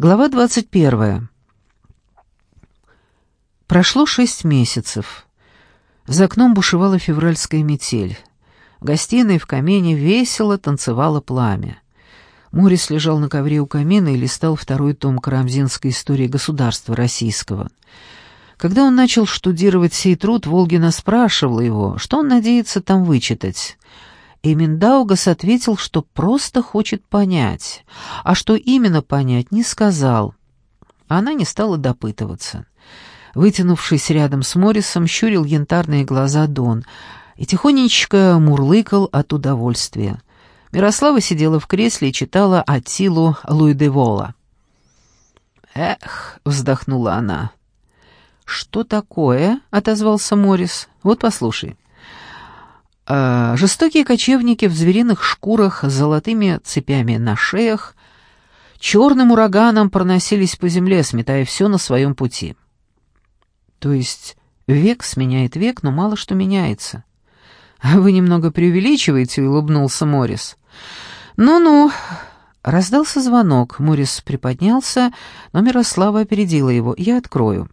Глава 21. Прошло шесть месяцев. За окном бушевала февральская метель. В гостиной в камине весело танцевало пламя. Морис лежал на ковре у камина и листал второй том Карамзинской истории государства российского. Когда он начал штудировать сей труд, Волгина спрашивала его, что он надеется там вычитать. И Миндаугас ответил, что просто хочет понять, а что именно понять, не сказал. Она не стала допытываться. Вытянувшись рядом с Моррисом, щурил янтарные глаза Дон и тихонечко мурлыкал от удовольствия. Мирослава сидела в кресле и читала Атилу Луидевола. «Эх», — вздохнула она. «Что такое?» — отозвался Моррис. «Вот послушай». А жестокие кочевники в звериных шкурах с золотыми цепями на шеях черным ураганом проносились по земле, сметая все на своем пути. То есть век сменяет век, но мало что меняется. А «Вы немного преувеличиваете», — улыбнулся Морис. «Ну-ну». Раздался звонок. Морис приподнялся, но Мирослава опередила его. «Я открою».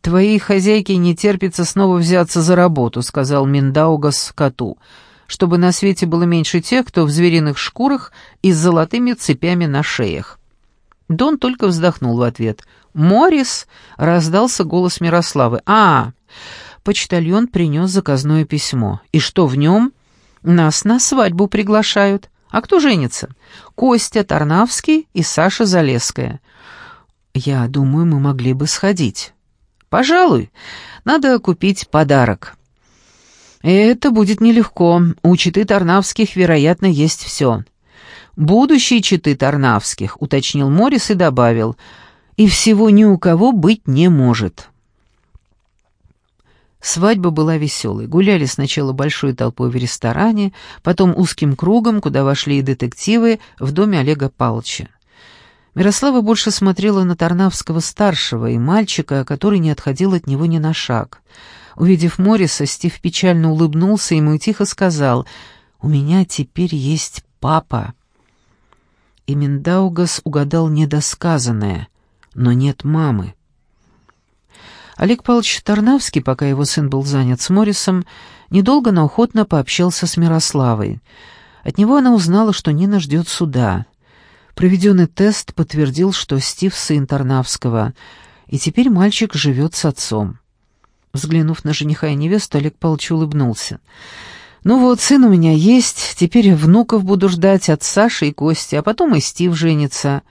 «Твоей хозяйке не терпится снова взяться за работу», — сказал Миндаугас коту, «чтобы на свете было меньше тех, кто в звериных шкурах и с золотыми цепями на шеях». Дон только вздохнул в ответ. «Морис!» — раздался голос Мирославы. «А, почтальон принес заказное письмо. И что в нем?» «Нас на свадьбу приглашают. А кто женится?» «Костя Тарнавский и Саша Залеская». «Я думаю, мы могли бы сходить». «Пожалуй, надо купить подарок». «Это будет нелегко. У читы Тарнавских, вероятно, есть все». «Будущие читы Тарнавских», — уточнил Морис и добавил, «и всего ни у кого быть не может». Свадьба была веселой. Гуляли сначала большой толпой в ресторане, потом узким кругом, куда вошли и детективы, в доме Олега Павловича. Мирослава больше смотрела на Тарнавского-старшего и мальчика, который не отходил от него ни на шаг. Увидев Мориса, Стив печально улыбнулся ему и тихо сказал «У меня теперь есть папа». И Миндаугас угадал недосказанное, но нет мамы. Олег Павлович Тарнавский, пока его сын был занят с Морисом, недолго, но охотно пообщался с Мирославой. От него она узнала, что Нина ждет суда — Проведенный тест подтвердил, что Стив сын Тарнавского, и теперь мальчик живет с отцом. Взглянув на жениха и невесту, Олег Павлович улыбнулся. «Ну вот, сын у меня есть, теперь внуков буду ждать от Саши и Кости, а потом и Стив женится».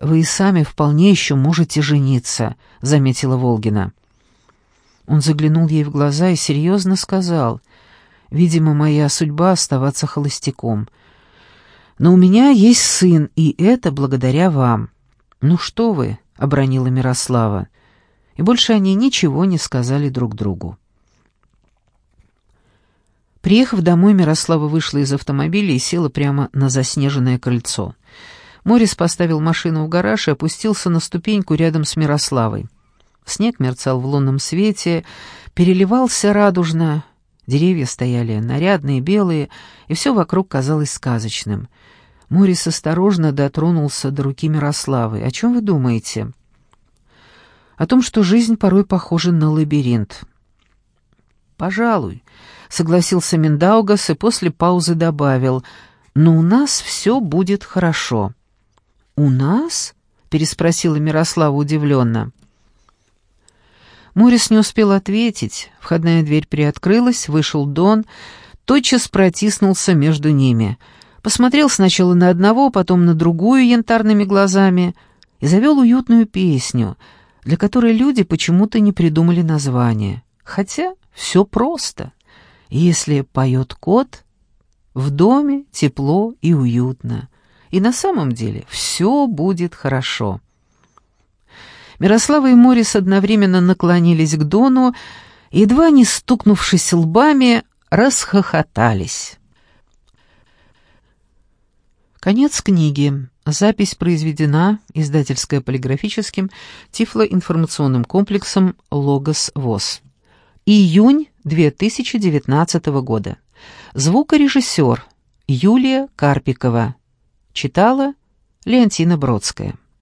«Вы и сами вполне еще можете жениться», — заметила Волгина. Он заглянул ей в глаза и серьезно сказал, «Видимо, моя судьба — оставаться холостяком. Но у меня есть сын, и это благодаря вам». «Ну что вы», — обронила Мирослава. И больше они ничего не сказали друг другу. Приехав домой, Мирослава вышла из автомобиля и села прямо на заснеженное крыльцо. Морис поставил машину в гараж и опустился на ступеньку рядом с Мирославой. Снег мерцал в лунном свете, переливался радужно, деревья стояли нарядные, белые, и все вокруг казалось сказочным. Морис осторожно дотронулся до руки Мирославы. «О чем вы думаете?» «О том, что жизнь порой похожа на лабиринт». «Пожалуй», — согласился Миндаугас и после паузы добавил, «но у нас все будет хорошо». «У нас?» — переспросила Мирослава удивленно. Морис не успел ответить. Входная дверь приоткрылась, вышел Дон, тотчас протиснулся между ними — посмотрел сначала на одного, потом на другую янтарными глазами и завел уютную песню, для которой люди почему-то не придумали название. Хотя все просто. Если поет кот, в доме тепло и уютно. И на самом деле все будет хорошо. Мирослава и Морис одновременно наклонились к Дону, едва не стукнувшись лбами, расхохотались. Конец книги. Запись произведена издательско-полиграфическим тифлоинформационным комплексом «Логос ВОЗ». Июнь 2019 года. Звукорежиссер Юлия Карпикова. Читала Леонтина Бродская.